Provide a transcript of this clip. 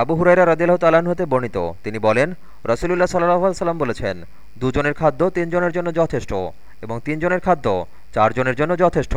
আবু হুরাইরা রদিল্লাহ তালাহ হতে বর্ণিত। তিনি বলেন, রসুলুল্লাহ সাল্লাহ সাল্লাম বলেছেন, দুজনের খাদ্য তিনজনের জন্য যথেষ্ট এবং তিনজনের খাদ্য চারজনের জন্য যথেষ্ট।